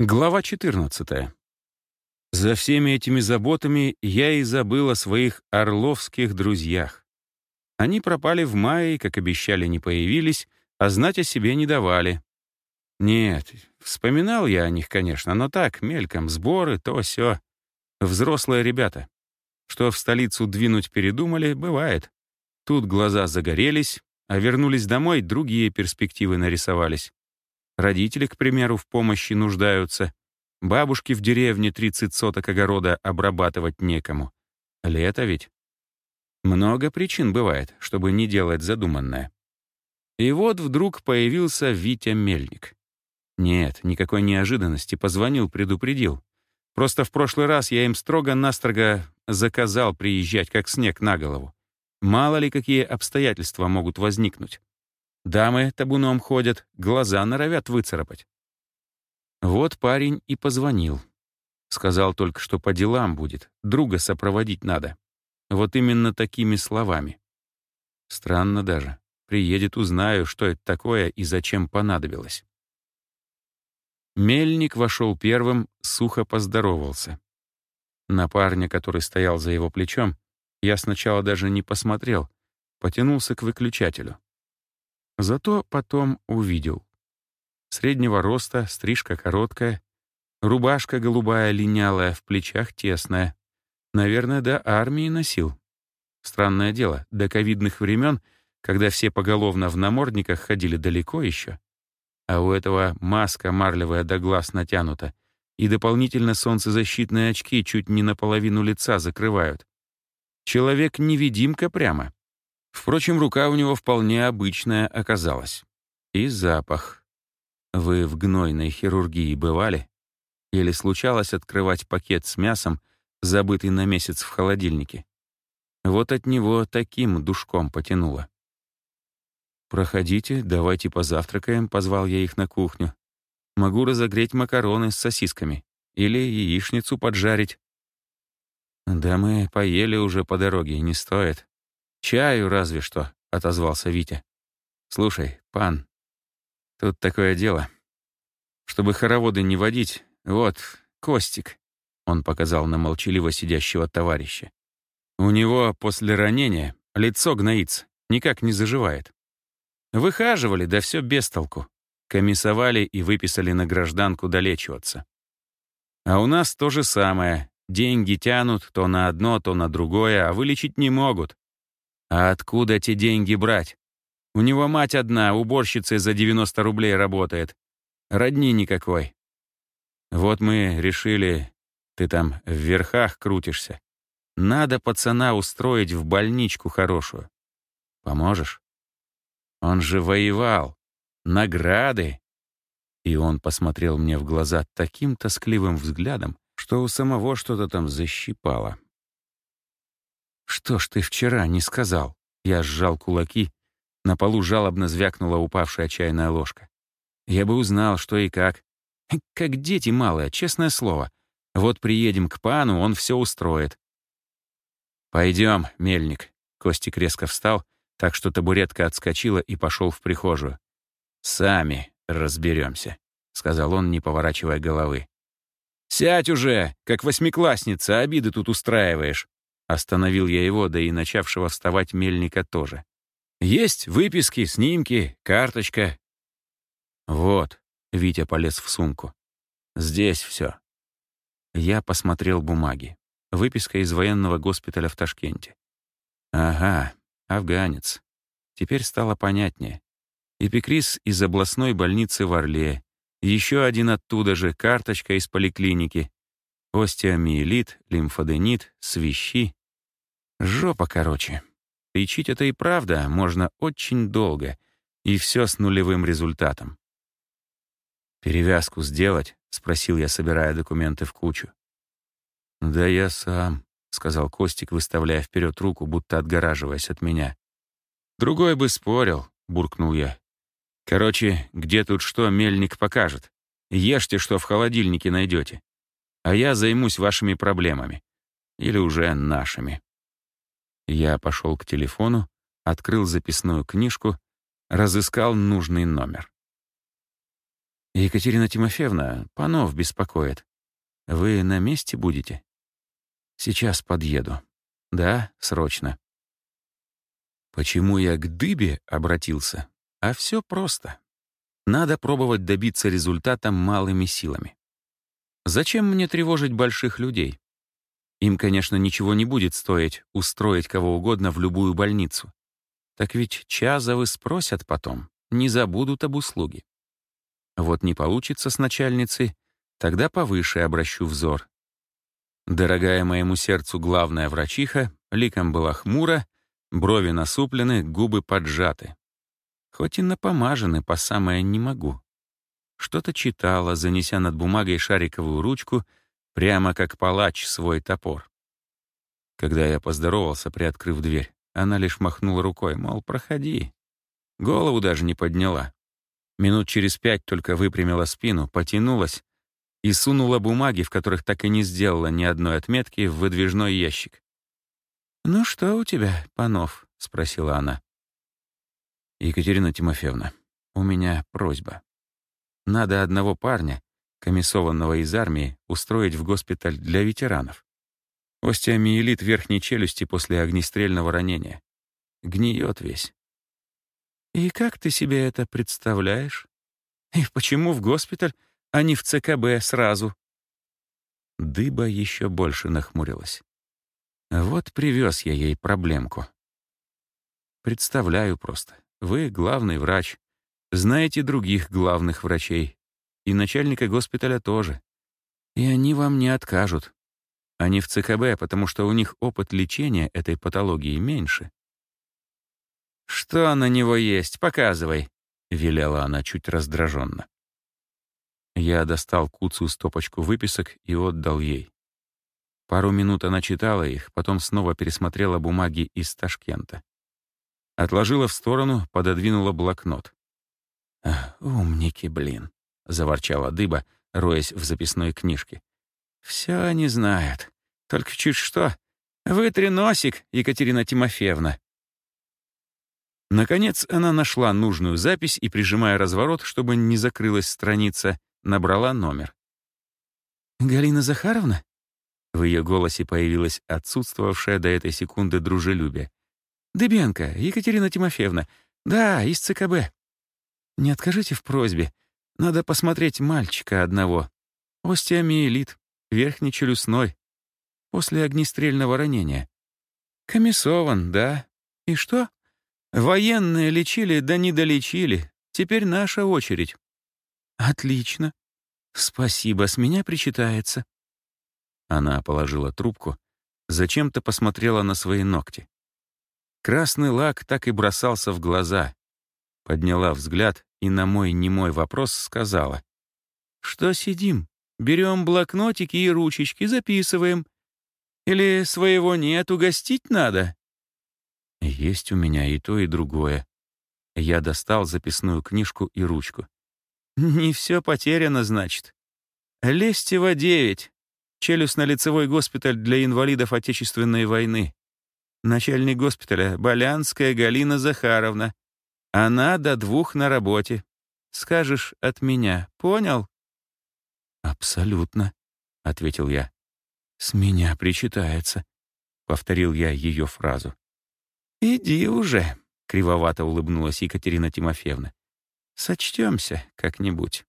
Глава 14. За всеми этими заботами я и забыл о своих орловских друзьях. Они пропали в мае, как обещали, не появились, а знать о себе не давали. Нет, вспоминал я о них, конечно, но так, мельком, сборы, то все. Взрослые ребята. Что в столицу двинуть передумали, бывает. Тут глаза загорелись, а вернулись домой, другие перспективы нарисовались. Родители, к примеру, в помощи нуждаются. Бабушке в деревне 30 соток огорода обрабатывать некому. Лето ведь. Много причин бывает, чтобы не делать задуманное. И вот вдруг появился Витя Мельник. Нет, никакой неожиданности, позвонил, предупредил. Просто в прошлый раз я им строго-настрого заказал приезжать, как снег на голову. Мало ли какие обстоятельства могут возникнуть. Дамы табуном ходят, глаза норовят выцарапать. Вот парень и позвонил. Сказал только, что по делам будет, друга сопроводить надо. Вот именно такими словами. Странно даже. Приедет, узнаю, что это такое и зачем понадобилось. Мельник вошел первым, сухо поздоровался. На парня, который стоял за его плечом, я сначала даже не посмотрел, потянулся к выключателю. Зато потом увидел. Среднего роста, стрижка короткая, рубашка голубая линялая, в плечах тесная. Наверное, до армии носил. Странное дело, до ковидных времен, когда все поголовно в намордниках ходили далеко еще, а у этого маска марлевая до глаз натянута, и дополнительно солнцезащитные очки чуть не наполовину лица закрывают. Человек-невидимка прямо. Впрочем, рука у него вполне обычная оказалась. И запах. Вы в гнойной хирургии бывали? Или случалось открывать пакет с мясом, забытый на месяц в холодильнике? Вот от него таким душком потянуло. «Проходите, давайте позавтракаем», — позвал я их на кухню. «Могу разогреть макароны с сосисками или яичницу поджарить». «Да мы поели уже по дороге, не стоит. «Чаю разве что», — отозвался Витя. «Слушай, пан, тут такое дело. Чтобы хороводы не водить, вот, Костик», — он показал на молчаливо сидящего товарища. «У него после ранения лицо гноится, никак не заживает. Выхаживали, да все без толку. Комиссовали и выписали на гражданку долечиваться. А у нас то же самое. Деньги тянут то на одно, то на другое, а вылечить не могут. А откуда те деньги брать? У него мать одна, уборщицей за 90 рублей работает. Родни никакой. Вот мы решили, ты там в верхах крутишься. Надо пацана устроить в больничку хорошую. Поможешь? Он же воевал. Награды. И он посмотрел мне в глаза таким тоскливым взглядом, что у самого что-то там защипало. «Что ж ты вчера не сказал?» Я сжал кулаки. На полу жалобно звякнула упавшая чайная ложка. Я бы узнал, что и как. Как дети малые, честное слово. Вот приедем к пану, он все устроит. «Пойдем, мельник». Костик резко встал, так что табуретка отскочила и пошел в прихожую. «Сами разберемся», — сказал он, не поворачивая головы. «Сядь уже, как восьмиклассница, обиды тут устраиваешь», Остановил я его, да и начавшего вставать мельника тоже. «Есть выписки, снимки, карточка». «Вот», — Витя полез в сумку. «Здесь все». Я посмотрел бумаги. Выписка из военного госпиталя в Ташкенте. «Ага, афганец. Теперь стало понятнее. Эпикриз из областной больницы в Орле. Еще один оттуда же, карточка из поликлиники. Остеомиелит, лимфоденит, свищи. Жопа, короче. Лечить это и правда можно очень долго, и все с нулевым результатом. «Перевязку сделать?» — спросил я, собирая документы в кучу. «Да я сам», — сказал Костик, выставляя вперед руку, будто отгораживаясь от меня. «Другой бы спорил», — буркнул я. «Короче, где тут что, мельник покажет. Ешьте, что в холодильнике найдете. А я займусь вашими проблемами. Или уже нашими». Я пошел к телефону, открыл записную книжку, разыскал нужный номер. «Екатерина Тимофеевна, панов беспокоит. Вы на месте будете?» «Сейчас подъеду. Да, срочно». Почему я к дыбе обратился? А все просто. Надо пробовать добиться результата малыми силами. Зачем мне тревожить больших людей? Им, конечно, ничего не будет стоить устроить кого угодно в любую больницу. Так ведь Чазовы спросят потом, не забудут об услуге. Вот не получится с начальницей, тогда повыше обращу взор. Дорогая моему сердцу главная врачиха, ликом была хмура, брови насуплены, губы поджаты. Хоть и напомажены по самое не могу. Что-то читала, занеся над бумагой шариковую ручку, прямо как палач свой топор. Когда я поздоровался, приоткрыв дверь, она лишь махнула рукой, мол, проходи. Голову даже не подняла. Минут через пять только выпрямила спину, потянулась и сунула бумаги, в которых так и не сделала ни одной отметки, в выдвижной ящик. «Ну что у тебя, Панов?» — спросила она. «Екатерина Тимофеевна, у меня просьба. Надо одного парня, комиссованного из армии, устроить в госпиталь для ветеранов. Остеомиелит верхней челюсти после огнестрельного ранения. Гниет весь. И как ты себе это представляешь? И почему в госпиталь, а не в ЦКБ сразу? Дыба еще больше нахмурилась. Вот привез я ей проблемку. Представляю просто. Вы главный врач. Знаете других главных врачей. И начальника госпиталя тоже. И они вам не откажут. Они в ЦКБ, потому что у них опыт лечения этой патологии меньше. «Что на него есть? Показывай», — велела она чуть раздраженно. Я достал куцую стопочку выписок и отдал ей. Пару минут она читала их, потом снова пересмотрела бумаги из Ташкента. Отложила в сторону, пододвинула блокнот. «Умники, блин», — заворчала дыба, роясь в записной книжке. «Все они знают. Только чуть что. Вытри носик, Екатерина Тимофеевна». Наконец она нашла нужную запись и, прижимая разворот, чтобы не закрылась страница, набрала номер. «Галина Захаровна?» В ее голосе появилось отсутствовавшее до этой секунды дружелюбие. «Дыбенко, Екатерина Тимофеевна. Да, из ЦКБ. Не откажите в просьбе. Надо посмотреть мальчика одного. Остеомиелит, верхнечелюстной. После огнестрельного ранения. Комиссован, да. И что? Военные лечили, да не долечили. Теперь наша очередь. Отлично. Спасибо, с меня причитается. Она положила трубку, зачем-то посмотрела на свои ногти. Красный лак так и бросался в глаза. Подняла взгляд и на мой немой вопрос сказала. «Что сидим? Берем блокнотики и ручечки, записываем. Или своего нет, угостить надо?» Есть у меня и то, и другое. Я достал записную книжку и ручку. Не все потеряно, значит. Лестева 9. Челюстно-лицевой госпиталь для инвалидов Отечественной войны. Начальник госпиталя — Болянская Галина Захаровна. Она до двух на работе. Скажешь от меня, понял? «Абсолютно», — ответил я. «С меня причитается», — повторил я ее фразу. «Иди уже», — кривовато улыбнулась Екатерина Тимофеевна. «Сочтемся как-нибудь».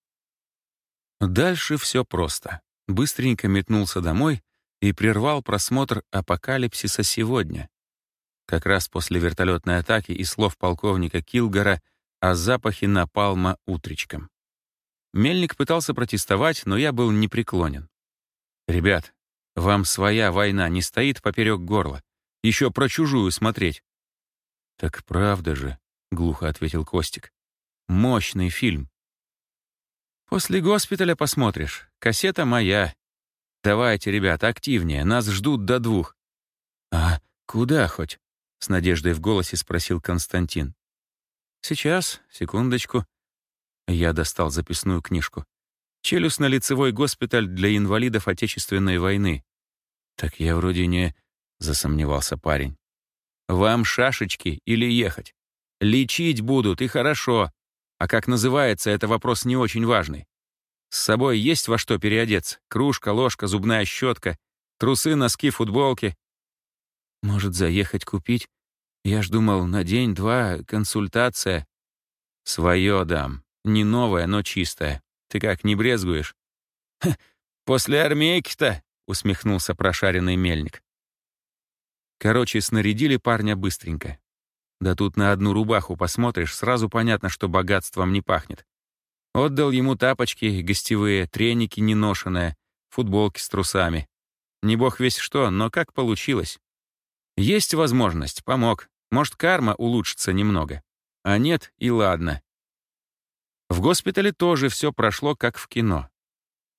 Дальше все просто. Быстренько метнулся домой и прервал просмотр «Апокалипсиса сегодня». Как раз после вертолетной атаки и слов полковника Килгора о запахе напалма утречком. Мельник пытался протестовать, но я был непреклонен. «Ребят, вам своя война не стоит поперек горла. Еще про чужую смотреть. «Так правда же», — глухо ответил Костик. «Мощный фильм». «После госпиталя посмотришь. Кассета моя. Давайте, ребята, активнее. Нас ждут до двух». «А куда хоть?» — с надеждой в голосе спросил Константин. «Сейчас, секундочку». Я достал записную книжку. «Челюстно-лицевой госпиталь для инвалидов Отечественной войны». «Так я вроде не...» — засомневался парень. Вам шашечки или ехать? Лечить будут, и хорошо. А как называется, это вопрос не очень важный. С собой есть во что переодеться? Кружка, ложка, зубная щетка, трусы, носки, футболки. Может, заехать купить? Я ж думал, на день-два консультация. Своё дам. Не новая, но чистая. Ты как, не брезгуешь? после армейки-то, усмехнулся прошаренный мельник. Короче, снарядили парня быстренько. Да тут на одну рубаху посмотришь, сразу понятно, что богатством не пахнет. Отдал ему тапочки гостевые, треники неношенные, футболки с трусами. Не бог весь что, но как получилось. Есть возможность, помог. Может, карма улучшится немного. А нет, и ладно. В госпитале тоже все прошло как в кино.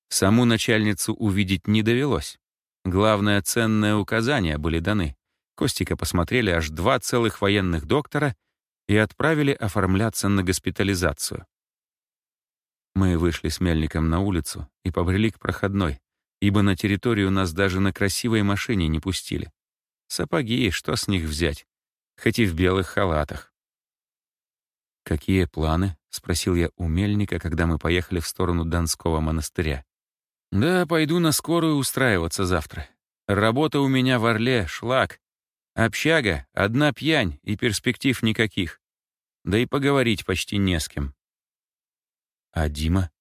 Саму начальницу увидеть не довелось. Главное, ценные указания были даны. Костика посмотрели аж два целых военных доктора и отправили оформляться на госпитализацию. Мы вышли с Мельником на улицу и побрели к проходной, ибо на территорию нас даже на красивой машине не пустили. Сапоги, что с них взять? Хоть и в белых халатах. «Какие планы?» — спросил я у Мельника, когда мы поехали в сторону Донского монастыря. «Да, пойду на скорую устраиваться завтра. Работа у меня в Орле, шлак. Общага, одна пьянь и перспектив никаких. Да и поговорить почти не с кем». «А Дима?»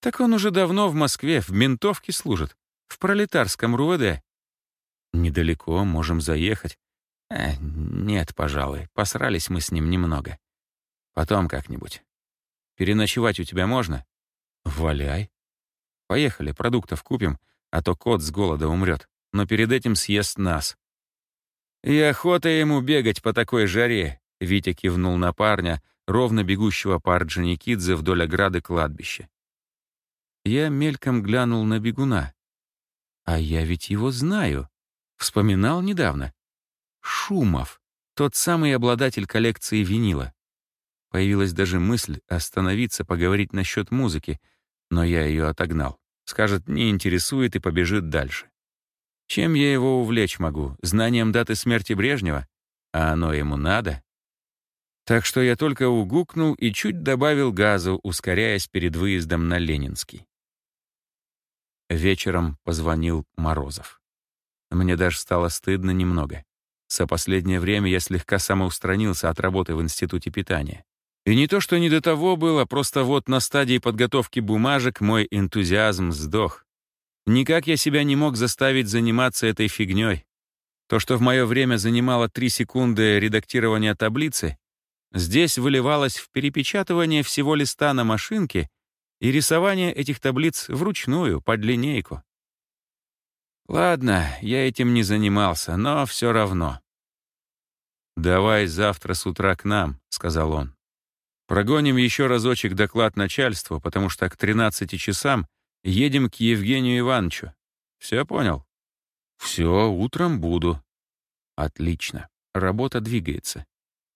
«Так он уже давно в Москве, в ментовке служит. В пролетарском РУВД». «Недалеко, можем заехать». «Э, нет, пожалуй, посрались мы с ним немного. Потом как-нибудь. Переночевать у тебя можно? Валяй. Поехали, продуктов купим, а то кот с голода умрет, но перед этим съест нас. И охота ему бегать по такой жаре, Витя кивнул на парня, ровно бегущего по Орджоникидзе вдоль ограды кладбища. Я мельком глянул на бегуна. А я ведь его знаю. Вспоминал недавно. Шумов, тот самый обладатель коллекции винила. Появилась даже мысль остановиться, поговорить насчет музыки, но я ее отогнал. Скажет, не интересует и побежит дальше. Чем я его увлечь могу? Знанием даты смерти Брежнева? А оно ему надо? Так что я только угукнул и чуть добавил газу, ускоряясь перед выездом на Ленинский. Вечером позвонил Морозов. Мне даже стало стыдно немного. За последнее время я слегка самоустранился от работы в Институте питания. И не то, что не до того было, просто вот на стадии подготовки бумажек мой энтузиазм сдох. Никак я себя не мог заставить заниматься этой фигней. То, что в мое время занимало три секунды редактирования таблицы, здесь выливалось в перепечатывание всего листа на машинке и рисование этих таблиц вручную, под линейку. Ладно, я этим не занимался, но все равно. «Давай завтра с утра к нам», — сказал он. Прогоним еще разочек доклад начальству, потому что к 13 часам едем к Евгению Ивановичу. Все понял? Все, утром буду. Отлично. Работа двигается.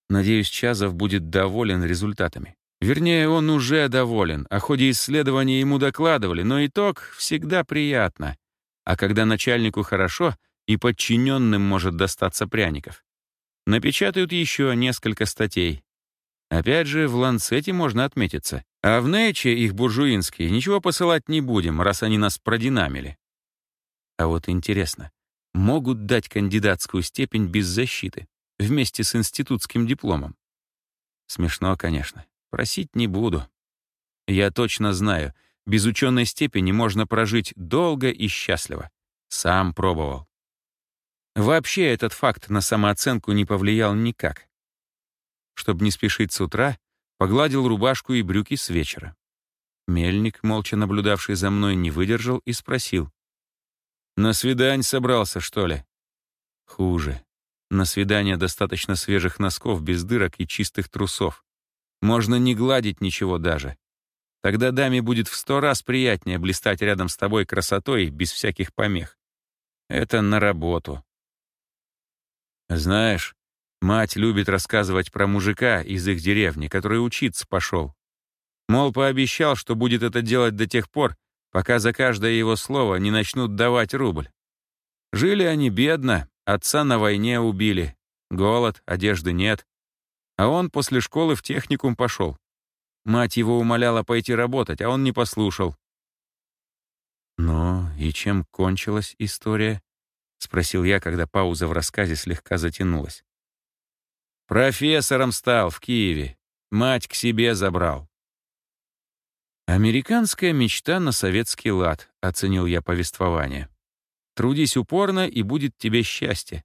Надеюсь, Чазов будет доволен результатами. Вернее, он уже доволен. О ходе исследования ему докладывали, но итог всегда приятно. А когда начальнику хорошо, и подчиненным может достаться пряников. Напечатают еще несколько статей. Опять же, в Ланцете можно отметиться. А в Нейче их буржуинские ничего посылать не будем, раз они нас продинамили. А вот интересно, могут дать кандидатскую степень без защиты, вместе с институтским дипломом? Смешно, конечно. Просить не буду. Я точно знаю, без ученой степени можно прожить долго и счастливо. Сам пробовал. Вообще этот факт на самооценку не повлиял никак. Чтобы не спешить с утра, погладил рубашку и брюки с вечера. Мельник, молча наблюдавший за мной, не выдержал и спросил. «На свидань собрался, что ли?» «Хуже. На свидание достаточно свежих носков без дырок и чистых трусов. Можно не гладить ничего даже. Тогда даме будет в сто раз приятнее блистать рядом с тобой красотой без всяких помех. Это на работу. Знаешь, Мать любит рассказывать про мужика из их деревни, который учиться пошел. Мол, пообещал, что будет это делать до тех пор, пока за каждое его слово не начнут давать рубль. Жили они бедно, отца на войне убили. Голод, одежды нет. А он после школы в техникум пошел. Мать его умоляла пойти работать, а он не послушал. «Ну, и чем кончилась история?» — спросил я, когда пауза в рассказе слегка затянулась. «Профессором стал в Киеве. Мать к себе забрал». «Американская мечта на советский лад», — оценил я повествование. «Трудись упорно, и будет тебе счастье».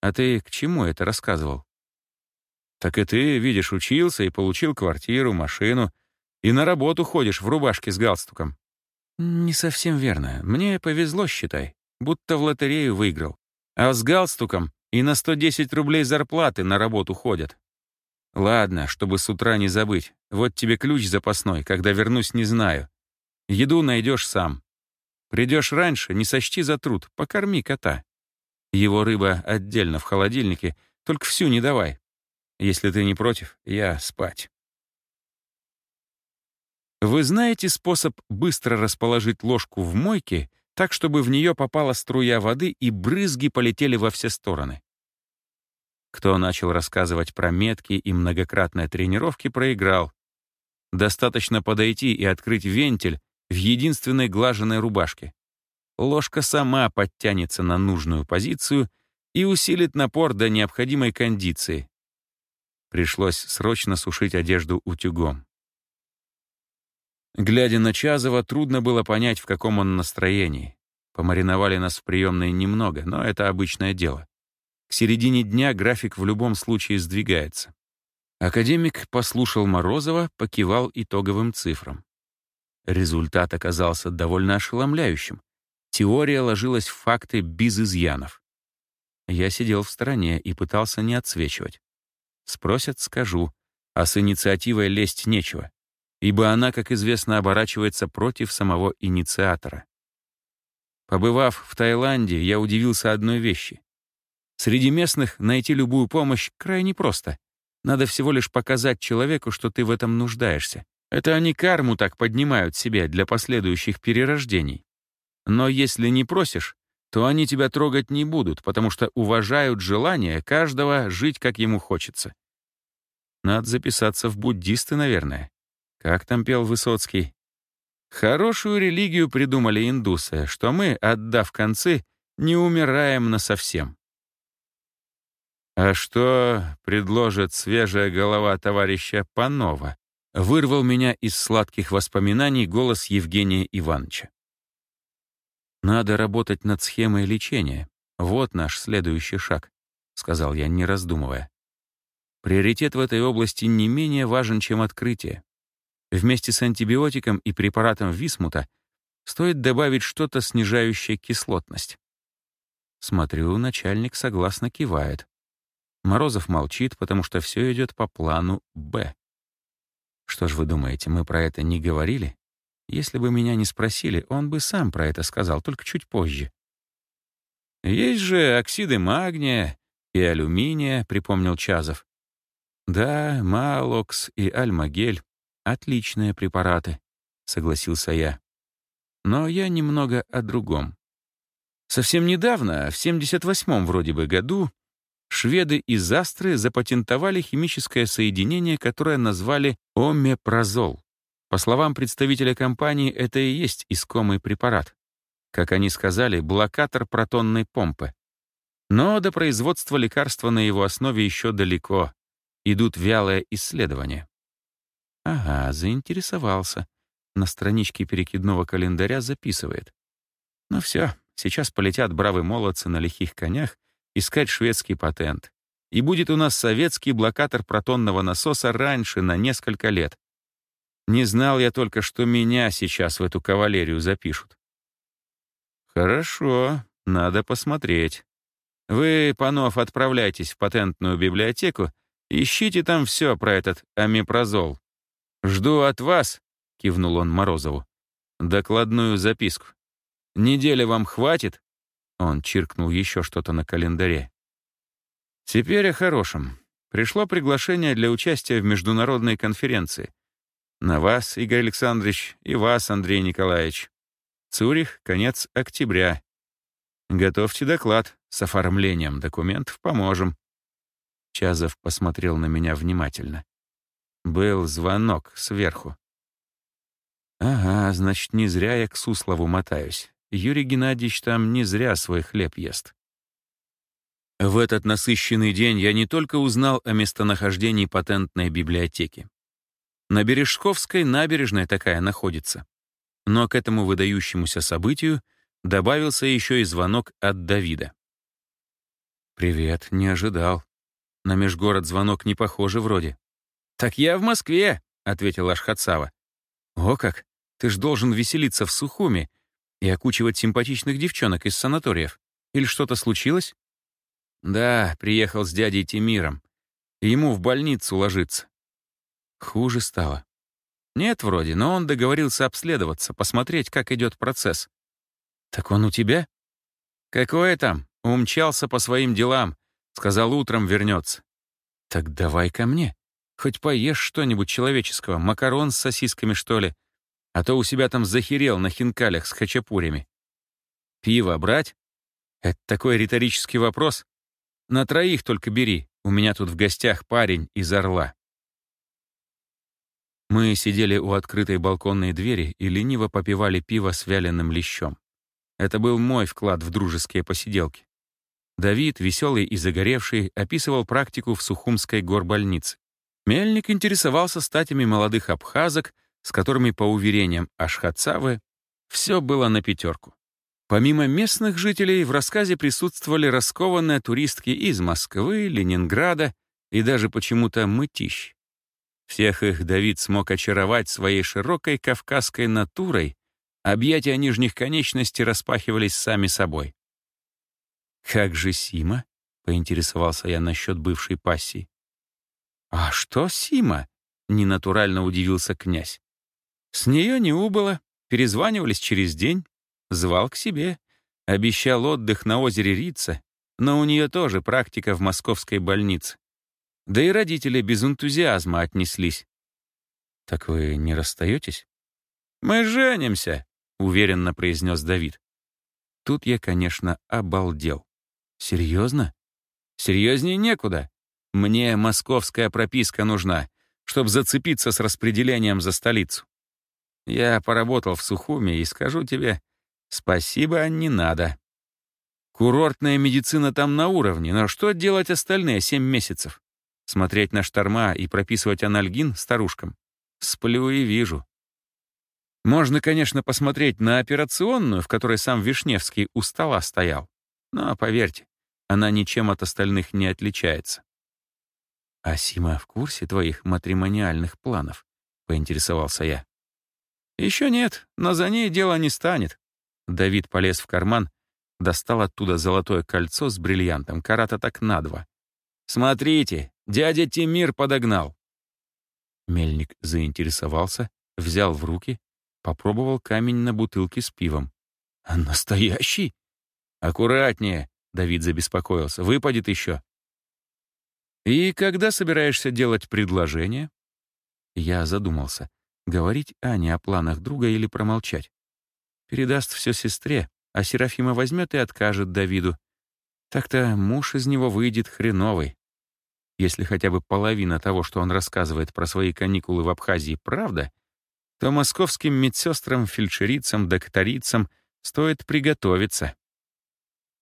«А ты к чему это рассказывал?» «Так и ты, видишь, учился и получил квартиру, машину, и на работу ходишь в рубашке с галстуком». «Не совсем верно. Мне повезло, считай. Будто в лотерею выиграл. А с галстуком и на 110 рублей зарплаты на работу ходят. Ладно, чтобы с утра не забыть. Вот тебе ключ запасной. Когда вернусь, не знаю. Еду найдешь сам. Придешь раньше, не сочти за труд. Покорми кота. Его рыба отдельно в холодильнике, только всю не давай. Если ты не против, я спать. Вы знаете способ быстро расположить ложку в мойке так, чтобы в нее попала струя воды и брызги полетели во все стороны? Кто начал рассказывать про метки и многократные тренировки, проиграл. Достаточно подойти и открыть вентиль в единственной глаженной рубашке. Ложка сама подтянется на нужную позицию и усилит напор до необходимой кондиции. Пришлось срочно сушить одежду утюгом. Глядя на Чазова, трудно было понять, в каком он настроении. Помариновали нас в приемной немного, но это обычное дело. К середине дня график в любом случае сдвигается. Академик послушал Морозова, покивал итоговым цифрам. Результат оказался довольно ошеломляющим. Теория ложилась в факты без изъянов. Я сидел в стороне и пытался не отсвечивать. Спросят — скажу, а с инициативой лезть нечего ибо она, как известно, оборачивается против самого инициатора. Побывав в Таиланде, я удивился одной вещи. Среди местных найти любую помощь крайне просто. Надо всего лишь показать человеку, что ты в этом нуждаешься. Это они карму так поднимают себе для последующих перерождений. Но если не просишь, то они тебя трогать не будут, потому что уважают желание каждого жить, как ему хочется. Надо записаться в буддисты, наверное. Как там пел Высоцкий? Хорошую религию придумали индусы, что мы, отдав концы, не умираем насовсем. А что предложит свежая голова товарища Панова? Вырвал меня из сладких воспоминаний голос Евгения Ивановича. Надо работать над схемой лечения. Вот наш следующий шаг, сказал я, не раздумывая. Приоритет в этой области не менее важен, чем открытие. Вместе с антибиотиком и препаратом висмута стоит добавить что-то, снижающее кислотность. Смотрю, начальник согласно кивает. Морозов молчит, потому что все идет по плану «Б». Что ж вы думаете, мы про это не говорили? Если бы меня не спросили, он бы сам про это сказал, только чуть позже. «Есть же оксиды магния и алюминия», — припомнил Чазов. «Да, малокс и альмагель. «Отличные препараты», — согласился я. Но я немного о другом. Совсем недавно, в 78-м вроде бы году, шведы из Астры запатентовали химическое соединение, которое назвали омепразол. По словам представителя компании, это и есть искомый препарат. Как они сказали, блокатор протонной помпы. Но до производства лекарства на его основе еще далеко. Идут вялые исследования. Ага, заинтересовался. На страничке перекидного календаря записывает. Ну все, сейчас полетят бравые молодцы на лихих конях искать шведский патент. И будет у нас советский блокатор протонного насоса раньше на несколько лет. Не знал я только, что меня сейчас в эту кавалерию запишут. Хорошо, надо посмотреть. Вы, Панов, отправляйтесь в патентную библиотеку, ищите там все про этот амипрозол. «Жду от вас», — кивнул он Морозову, — «докладную записку. Недели вам хватит?» Он чиркнул еще что-то на календаре. «Теперь о хорошем. Пришло приглашение для участия в международной конференции. На вас, Игорь Александрович, и вас, Андрей Николаевич. Цюрих, конец октября. Готовьте доклад. С оформлением документов поможем». Чазов посмотрел на меня внимательно. Был звонок сверху. Ага, значит, не зря я к Суслову мотаюсь. Юрий Геннадьевич там не зря свой хлеб ест. В этот насыщенный день я не только узнал о местонахождении патентной библиотеки. На Бережковской набережная такая находится. Но к этому выдающемуся событию добавился еще и звонок от Давида. «Привет, не ожидал. На межгород звонок не похоже вроде». «Так я в Москве», — ответил Ашхатсава. «О как! Ты ж должен веселиться в Сухуми и окучивать симпатичных девчонок из санаториев. Или что-то случилось?» «Да, приехал с дядей Тимиром. Ему в больницу ложиться». Хуже стало. «Нет, вроде, но он договорился обследоваться, посмотреть, как идет процесс». «Так он у тебя?» «Какое там? Умчался по своим делам. Сказал, утром вернется». «Так давай ко мне. Хоть поешь что-нибудь человеческого, макарон с сосисками, что ли. А то у себя там захерел на хинкалях с хачапурями. Пиво брать? Это такой риторический вопрос. На троих только бери. У меня тут в гостях парень из Орла. Мы сидели у открытой балконной двери и лениво попивали пиво с вяленым лещом. Это был мой вклад в дружеские посиделки. Давид, веселый и загоревший, описывал практику в Сухумской горбольнице. Мельник интересовался статями молодых абхазок с которыми, по уверениям Ашхацавы, все было на пятерку. Помимо местных жителей, в рассказе присутствовали раскованные туристки из Москвы, Ленинграда и даже почему-то Мытищ. Всех их Давид смог очаровать своей широкой кавказской натурой, объятия нижних конечностей распахивались сами собой. «Как же Сима?» — поинтересовался я насчет бывшей пассии. «А что Сима?» — ненатурально удивился князь. С нее не убыло, перезванивались через день, звал к себе, обещал отдых на озере Рица, но у нее тоже практика в московской больнице. Да и родители без энтузиазма отнеслись. «Так вы не расстаетесь?» «Мы женимся», — уверенно произнес Давид. Тут я, конечно, обалдел. «Серьезно?» «Серьезнее некуда. Мне московская прописка нужна, чтобы зацепиться с распределением за столицу. Я поработал в Сухуме и скажу тебе, спасибо не надо. Курортная медицина там на уровне, но что делать остальные семь месяцев? Смотреть на шторма и прописывать анальгин старушкам? Сплю и вижу. Можно, конечно, посмотреть на операционную, в которой сам Вишневский у стола стоял. Но, поверьте, она ничем от остальных не отличается. «А Сима в курсе твоих матримониальных планов?» — поинтересовался я. Еще нет, но за ней дело не станет. Давид полез в карман, достал оттуда золотое кольцо с бриллиантом, карата так на два. «Смотрите, дядя Тимир подогнал». Мельник заинтересовался, взял в руки, попробовал камень на бутылке с пивом. «А настоящий?» «Аккуратнее», — Давид забеспокоился, — «выпадет еще». «И когда собираешься делать предложение?» Я задумался. Говорить Ане о планах друга или промолчать? Передаст все сестре, а Серафима возьмет и откажет Давиду. Так-то муж из него выйдет хреновый. Если хотя бы половина того, что он рассказывает про свои каникулы в Абхазии, правда, то московским медсестрам, фельдшерицам, докторицам стоит приготовиться.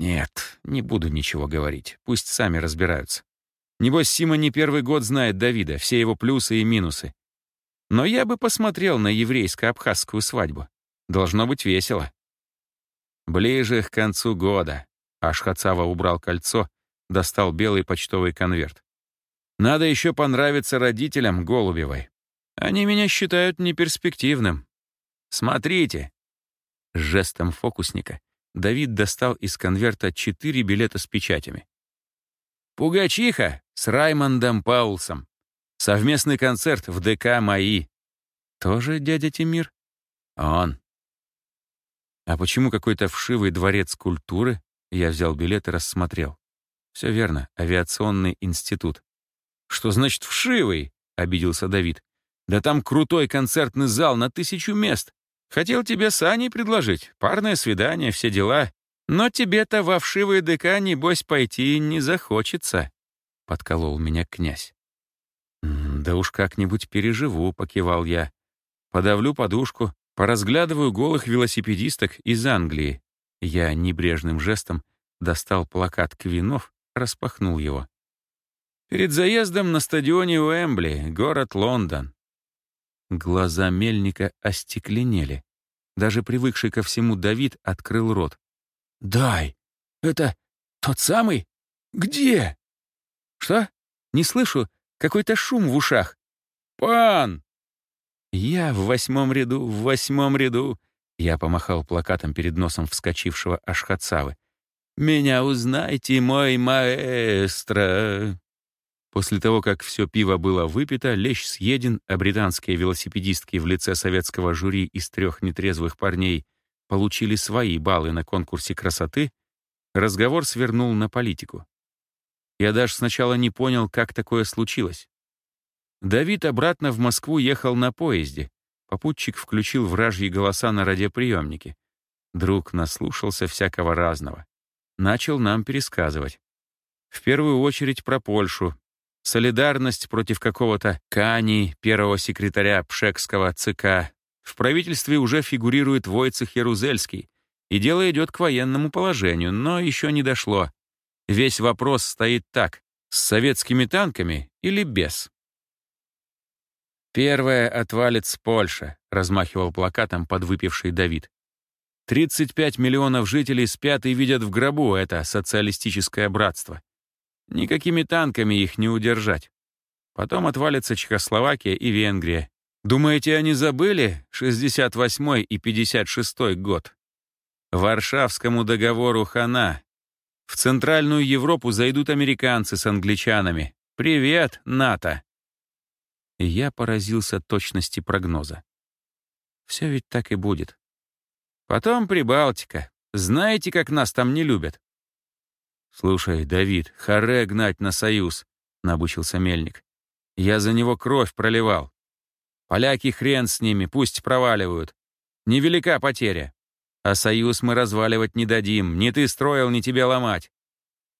Нет, не буду ничего говорить, пусть сами разбираются. Небось, Сима не первый год знает Давида, все его плюсы и минусы. Но я бы посмотрел на еврейско-абхазскую свадьбу. Должно быть весело. Ближе к концу года. Ашхацава убрал кольцо, достал белый почтовый конверт. Надо еще понравиться родителям Голубевой. Они меня считают неперспективным. Смотрите. жестом фокусника Давид достал из конверта четыре билета с печатями. «Пугачиха с Раймондом Паулсом. Совместный концерт в ДК «Мои». Тоже дядя Тимир? Он. А почему какой-то вшивый дворец культуры? Я взял билет и рассмотрел. Все верно, авиационный институт. Что значит вшивый? Обиделся Давид. Да там крутой концертный зал на тысячу мест. Хотел тебе с Аней предложить. Парное свидание, все дела. Но тебе-то во вшивый ДК, небось, пойти не захочется. Подколол меня князь. «Да уж как-нибудь переживу», — покивал я. «Подавлю подушку, Поразглядываю голых велосипедисток из Англии. Я небрежным жестом достал плакат Квинов, распахнул его. Перед заездом на стадионе Уэмбли, город Лондон. Глаза мельника остекленели. Даже привыкший ко всему Давид открыл рот. «Дай! Это тот самый? Где?» «Что? Не слышу. Какой-то шум в ушах». «Пан!» «Я в восьмом ряду, в восьмом ряду!» Я помахал плакатом перед носом вскочившего Ашхацавы. «Меня узнайте, мой маэстро!» После того, как все пиво было выпито, лещ съеден, а британские велосипедистки в лице советского жюри из трех нетрезвых парней получили свои баллы на конкурсе красоты, разговор свернул на политику. Я даже сначала не понял, как такое случилось. Давид обратно в Москву ехал на поезде. Попутчик включил вражьи голоса на радиоприемнике. Друг наслушался всякого разного. Начал нам пересказывать. В первую очередь про Польшу, солидарность против какого-то Кани, первого секретаря Пшекского ЦК. В правительстве уже фигурирует Войцех Ярузельский, и дело идет к военному положению, но еще не дошло. Весь вопрос стоит так, с советскими танками или без? «Первое отвалит Польша», — размахивал плакатом подвыпивший Давид. «35 миллионов жителей спят и видят в гробу это социалистическое братство. Никакими танками их не удержать. Потом отвалится Чехословакия и Венгрия. Думаете, они забыли 68 и 56 год? Варшавскому договору хана. В Центральную Европу зайдут американцы с англичанами. Привет, НАТО! И я поразился точности прогноза. Все ведь так и будет. Потом Прибалтика. Знаете, как нас там не любят? «Слушай, Давид, харе гнать на союз», — набучился мельник. «Я за него кровь проливал. Поляки хрен с ними, пусть проваливают. Невелика потеря. А союз мы разваливать не дадим, ни ты строил, ни тебе ломать.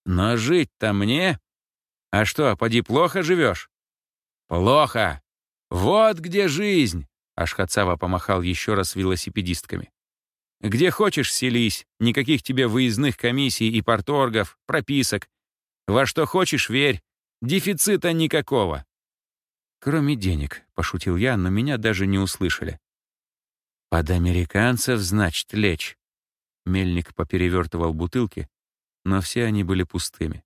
Но жить-то мне? А что, поди плохо живешь? Плохо. Вот где жизнь!» Ашхацава помахал еще раз велосипедистками. Где хочешь, селись, никаких тебе выездных комиссий и порторгов, прописок. Во что хочешь, верь, дефицита никакого. Кроме денег, пошутил я, но меня даже не услышали. Под американцев, значит, лечь. Мельник поперевертывал бутылки, но все они были пустыми.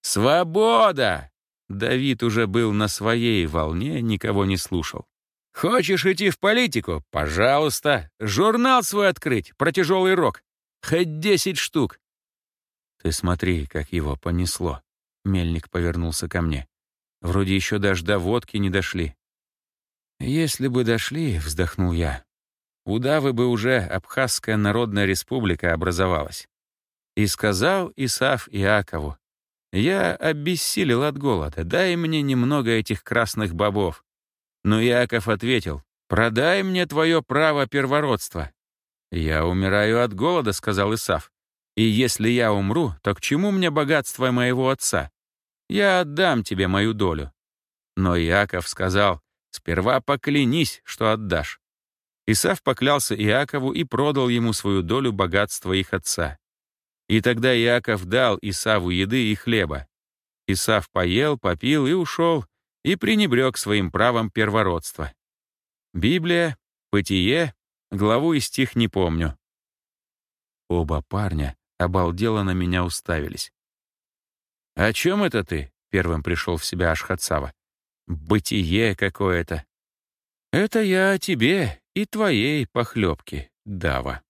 «Свобода!» Давид уже был на своей волне, никого не слушал. Хочешь идти в политику? Пожалуйста. Журнал свой открыть про тяжелый рок. Хоть десять штук. Ты смотри, как его понесло. Мельник повернулся ко мне. Вроде еще даже до водки не дошли. Если бы дошли, вздохнул я, у Давы бы уже Абхазская Народная Республика образовалась. И сказал Исаф Иакову, «Я обессилел от голода, дай мне немного этих красных бобов. Но Яков ответил, «Продай мне твое право первородства». «Я умираю от голода», — сказал Исав. «И если я умру, то к чему мне богатство моего отца? Я отдам тебе мою долю». Но Иаков сказал, «Сперва поклянись, что отдашь». Исав поклялся Иакову и продал ему свою долю богатства их отца. И тогда Иаков дал Исаву еды и хлеба. Исав поел, попил и ушел, и пренебрег своим правом первородства. Библия, Бытие, главу и стих не помню. Оба парня обалдело на меня уставились. «О чем это ты?» — первым пришел в себя Ашхатсава. «Бытие какое-то». «Это я о тебе и твоей похлебке, Дава».